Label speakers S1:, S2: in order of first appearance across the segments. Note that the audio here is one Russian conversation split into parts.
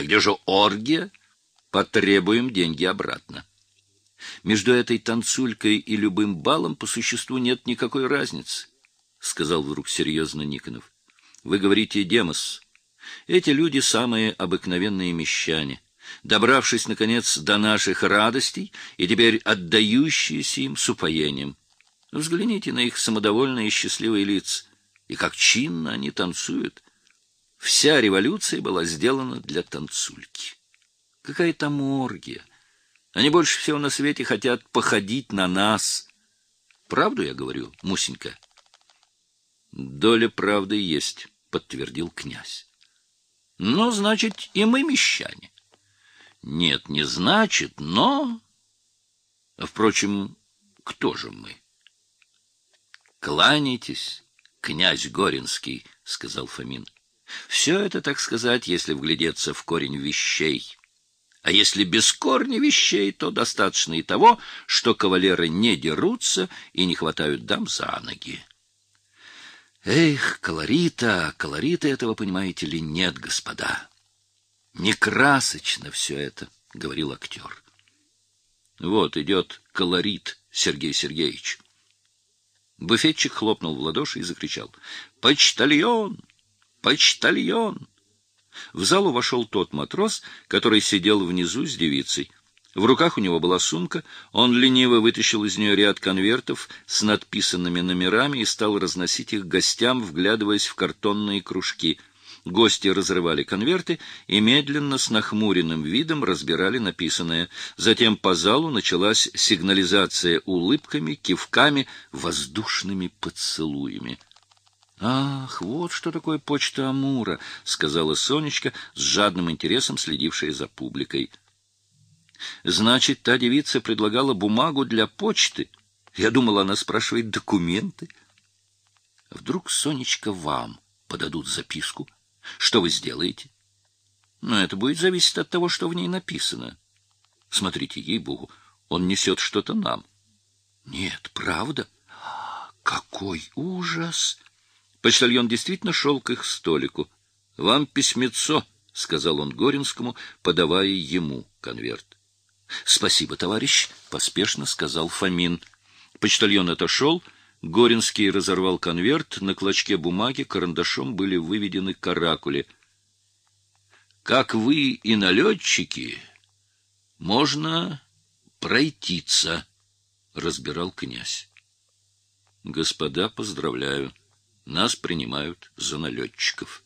S1: А где же оргия? Потребуем деньги обратно. Между этой танцулькой и любым балом по существу нет никакой разницы, — сказал вдруг серьезно Никонов. — Вы говорите «демос». Эти люди самые обыкновенные мещане, добравшись, наконец, до наших радостей и теперь отдающиеся им с упоением. Взгляните на их самодовольные и счастливые лица, и как чинно они танцуют. Вся революция была сделана для танцульки. Какая там оргия! Они больше всего на свете хотят походить на нас. Правду я говорю, Мусенька? Доля правды есть, подтвердил князь. Ну, значит, и мы мещане. Нет, не значит, но... Впрочем, кто же мы? Кланяйтесь, князь Горинский, — сказал Фомин. Все это, так сказать, если вглядеться в корень вещей. А если без корня вещей, то достаточно и того, что кавалеры не дерутся и не хватают дам за ноги. Эх, колорита, колорита этого, понимаете ли, нет, господа. Не красочно все это, — говорил актер. Вот идет колорит, Сергей Сергеевич. Буфетчик хлопнул в ладоши и закричал. — Почтальон! Почтальон! В залу вошел тот матрос, который сидел внизу с девицей. В руках у него была сумка, он лениво вытащил из нее ряд конвертов с надписанными номерами и стал разносить их гостям, вглядываясь в картонные кружки. Гости разрывали конверты и медленно с нахмуренным видом разбирали написанное. Затем по залу началась сигнализация улыбками, кивками, воздушными поцелуями. «Ах, вот что такое почта Амура», — сказала Сонечка, с жадным интересом следившая за публикой. «Значит, та девица предлагала бумагу для почты. Я думала, она спрашивает документы. Вдруг, Сонечка, вам подадут записку? Что вы сделаете? Но это будет зависеть от того, что в ней написано. Смотрите, ей-богу, он несет что-то нам». «Нет, правда? Какой ужас!» Почтальон действительно шел к их столику. — Вам письмецо, — сказал он Горинскому, подавая ему конверт. — Спасибо, товарищ, — поспешно сказал Фомин. Почтальон отошел. Горинский разорвал конверт. На клочке бумаги карандашом были выведены каракули. — Как вы и налетчики, можно пройтиться, — разбирал князь. — Господа, поздравляю. Нас принимают за налетчиков.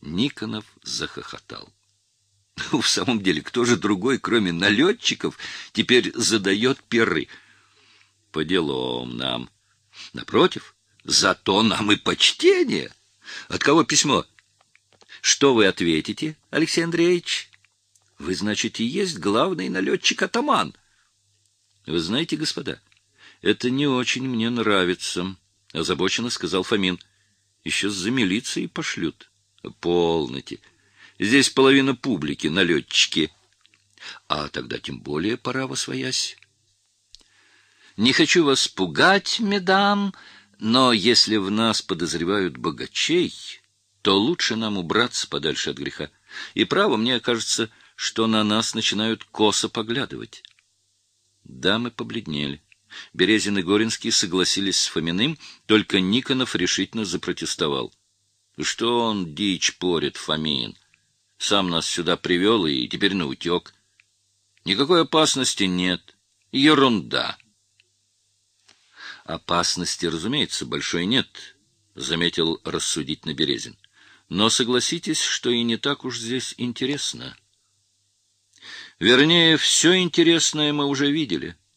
S1: Никонов захохотал. В самом деле, кто же другой, кроме налетчиков, теперь задает перы? По делам нам. Напротив, зато нам и почтение. От кого письмо? Что вы ответите, Алексей Андреевич? Вы, значит, и есть главный налетчик-атаман. Вы знаете, господа, это не очень мне нравится. — озабоченно сказал Фомин. — Еще за милицией пошлют. — Полноте. Здесь половина публики, налетчики. А тогда тем более пора восвоясь. Не хочу вас пугать, медам, но если в нас подозревают богачей, то лучше нам убраться подальше от греха. И право, мне кажется, что на нас начинают косо поглядывать. Дамы побледнели. Березин и Горинский согласились с Фоминым, только Никонов решительно запротестовал. — Что он дичь порит, Фомин? Сам нас сюда привел и теперь наутек. Никакой опасности нет. Ерунда. — Опасности, разумеется, большой нет, — заметил рассудительно Березин. — Но согласитесь, что и не так уж здесь интересно. Вернее, все интересное мы уже видели. ——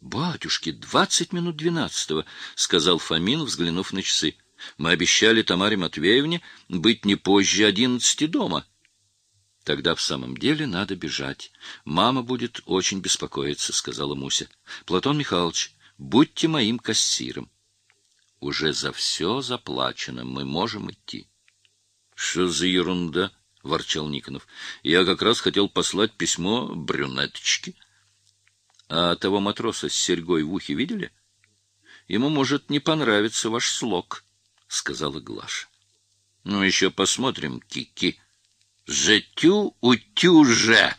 S1: Батюшки, двадцать минут двенадцатого, — сказал Фомин, взглянув на часы. — Мы обещали Тамаре Матвеевне быть не позже одиннадцати дома. — Тогда в самом деле надо бежать. Мама будет очень беспокоиться, — сказала Муся. — Платон Михайлович, будьте моим кассиром. — Уже за все заплачено, мы можем идти. — Что за ерунда? — ворчал Никонов. — Я как раз хотел послать письмо брюнеточке. — а того матроса с серьгой в ухе видели? Ему может не понравиться ваш слог, — сказала Глаша. — Ну, еще посмотрим, Кики. «Жетю утюже!»